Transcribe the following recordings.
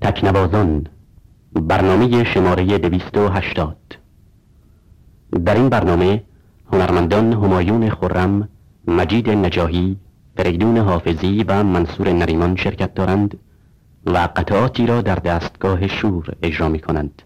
تکنوازان برنامه شماره دویست و هشتاد. در این برنامه هنرمندان همایون خرم مجید نجاهی فریدون حافظی و منصور نریمان شرکت دارند و قطعاتی را در دستگاه شور اجرا می کنند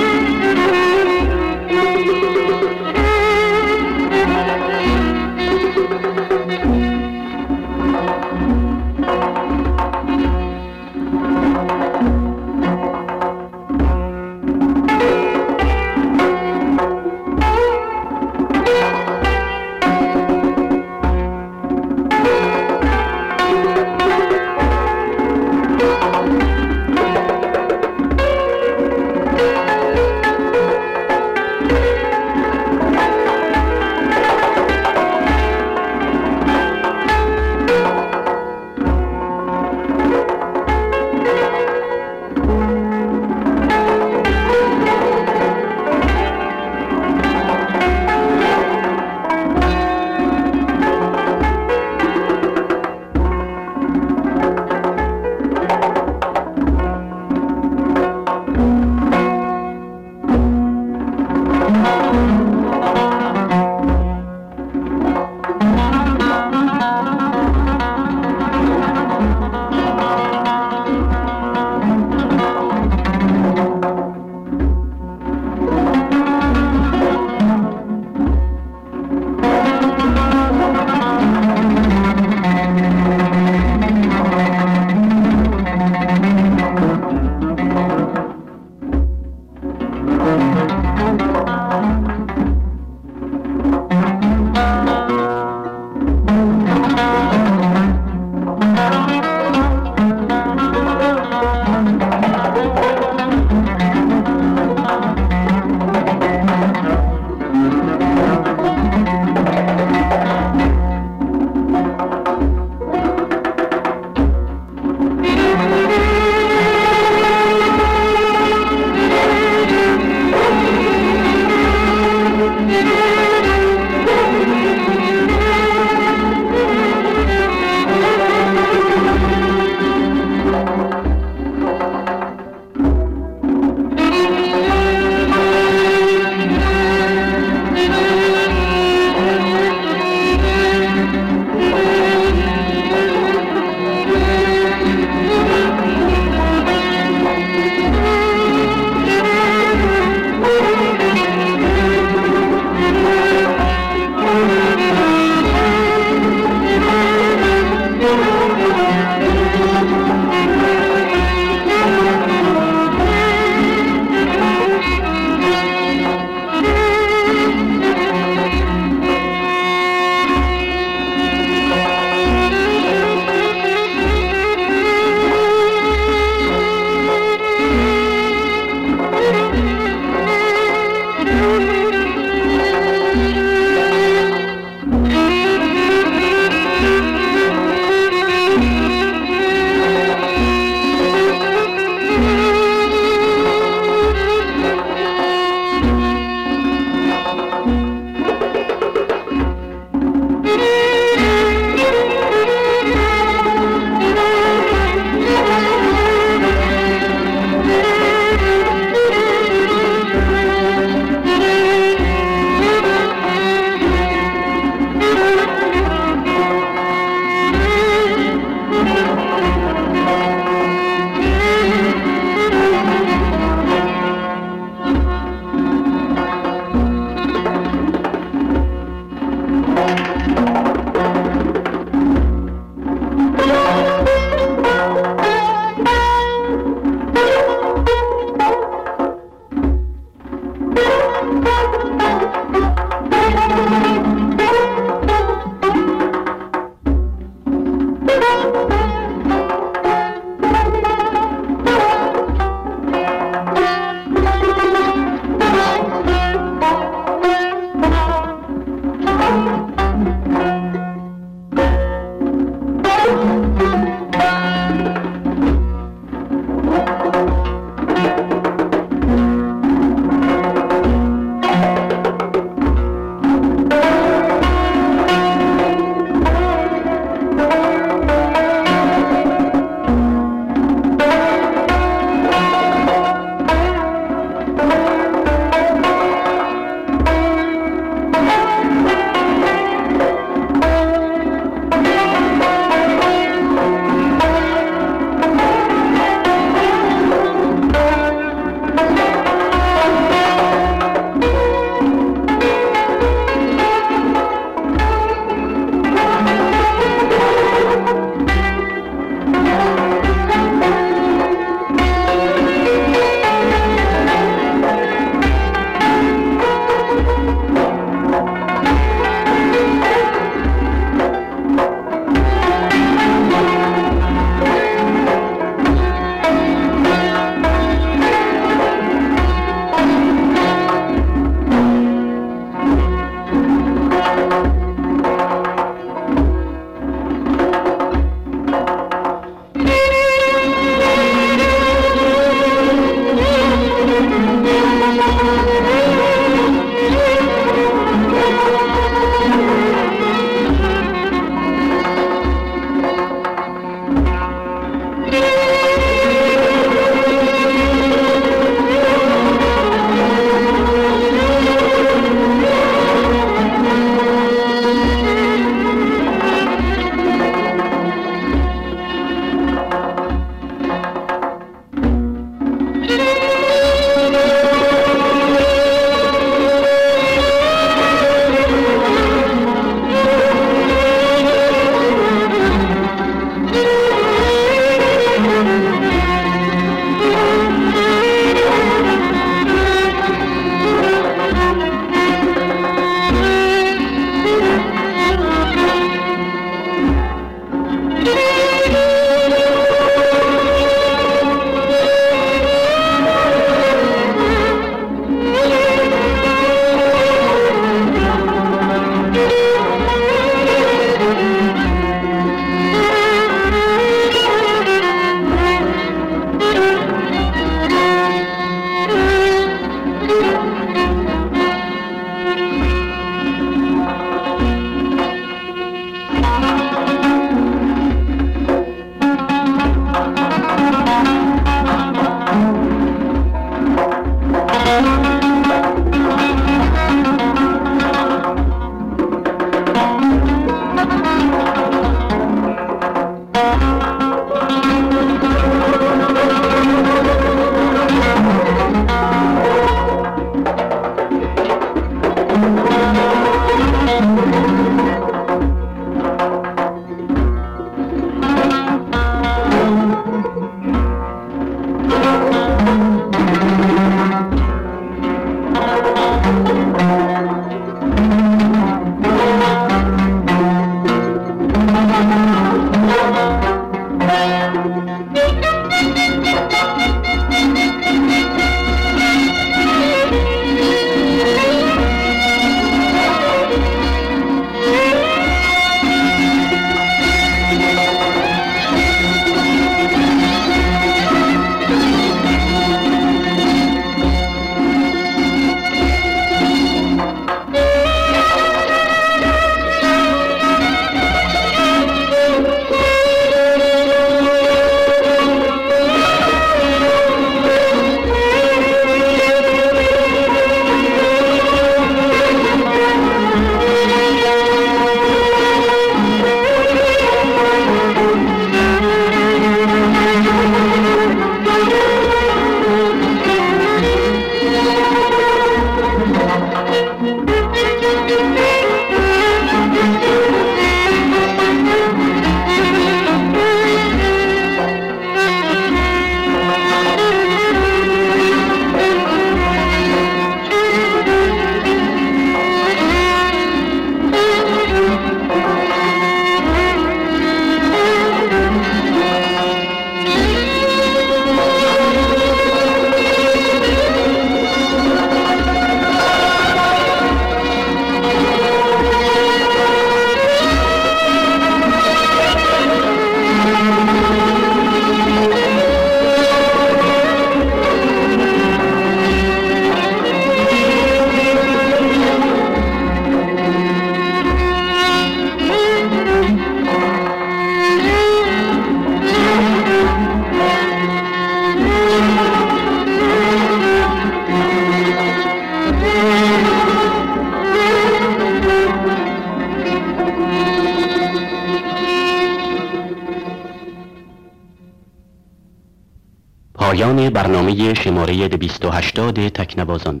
برنامه شماره 280 تکنوازان.